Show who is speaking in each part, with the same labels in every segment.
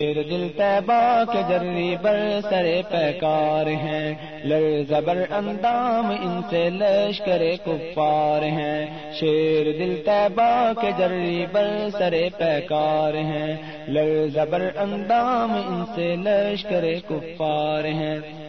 Speaker 1: پھر دل تیبا کے جری بر سرے پیکار ہیں لڑ زبر اندام ان سے لشکر کفار ہیں۔ شیر دل تیبا کے جری بر سرے پیکار ہیں، لر زبر اندام ان سے لشکر کفار ہیں۔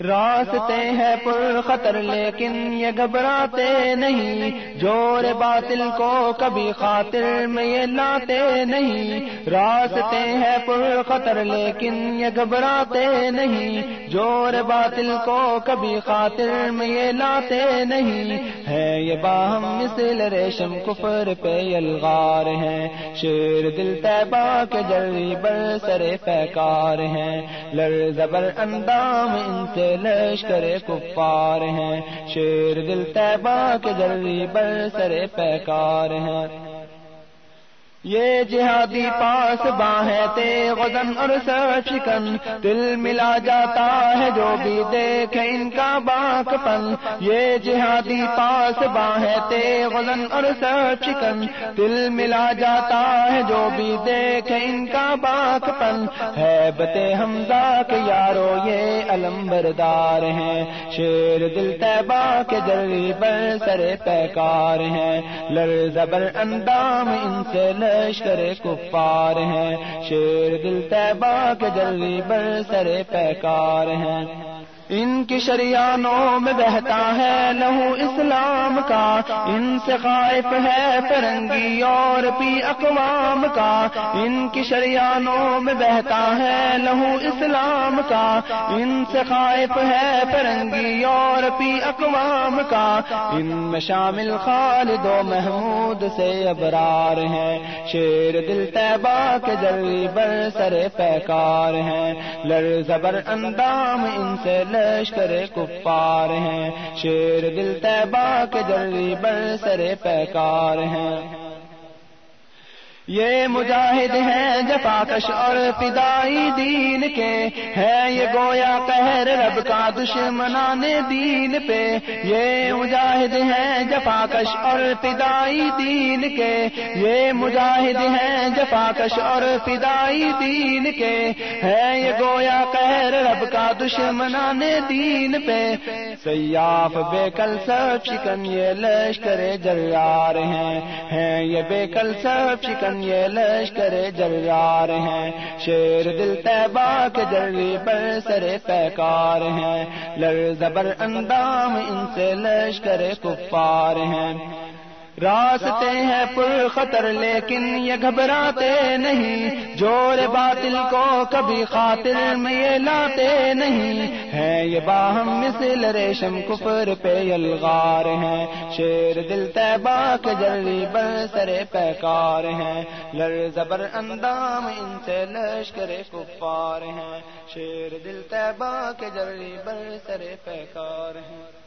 Speaker 1: راستے ہیں پر خطر، لیکن یہ گھبراتے نہیں۔ جور باطل کو کبھی خاطر میں یہ لاتے نہیں۔ راستے ہیں پر خطر، لیکن یہ گھبراتے نہیں۔ جور باطل کو کبھی خاطر میں یہ لاتے نہیں۔ ہے یہ باہم مثل ریشم، کفر پہ الغار ہیں۔ شیر دل تیبا کے جلدی بر سرے پیکار ہیں۔ لر زبر اندام ان سے لشکر کفار ہیں شیر دل تیبا کے جلدی بر سرے پیکار ہیں۔ یہ جہادی پاس باہیں تے غزن اور سر چکن دل ملا جاتا ہے جو بھی دیکھے ان کا باک پن۔ یہ جہادی پاس باہیں تے غزن اور سر چکن دل ملا جاتا ہے جو بھی دیکھے ان کا باک پن۔ ہے بتے حمزہ کے یارو، یہ علم بردار ہیں۔ شیر دل تیبا کے جلدی بر سرے پیکار ہیں۔ لر زبر اندام ان سے لشکر کفار ہیں۔ شیر دل تیبا کے جلدی بر سرے پیکار ہیں۔ ان کی شریانوں میں بہتا ہے لہو اسلام کا۔ ان سے خائف ہے فرنگی اور پی اقوام کا۔ ان کی شریانوں میں بہتا ہے لہو اسلام کا۔ ان سے خائف ہے فرنگی اور پی اقوام کا۔ ان میں شامل خالد و محمود سے ابرار ہیں۔ شیر دل تیبا کے جلدی بر سرے پیکار ہیں۔ لر زبر اندام ان سے لشکر کفار ہیں۔ شیر دل تیبا کے جلدی بر سرے پیکار ہیں۔ یہ مجاہد ہیں جفاکش اور فدائی دین کے ہے یہ گویا قہر رب کا دشمنان دین پہ۔ یہ مجاہد ہیں جفاکش اور فدائی دین کے۔ یہ مجاہد ہیں جفاکش اور فدائی دین کے ہے یہ گویا قہر رب کا دشمنان دین پہ۔ سیاف بے کل سب چکن، یہ لشکر جلار ہیں۔ ہیں، یہ بے کل سب چکن یہ لشکر جرار ہیں۔ شیر دل تہ کے جلدی پر سرے پیکار ہیں۔ لر زبر اندام ان سے لشکر کفار ہیں۔ راستے ہیں پر خطر لیکن یہ گھبراتے نہیں۔ جور باطل کو کبھی خاطر میں یہ لاتے نہیں۔ ہے یہ باہم مثل ریشم کفر پہ الغار ہیں۔ شیر دل تیبا کے جلدی بر سرے پیکار ہیں۔ لر زبر اندام ان سے لشکر کفار ہیں۔ شیر دل تیبا کے جلدی بر سرے پیکار ہیں۔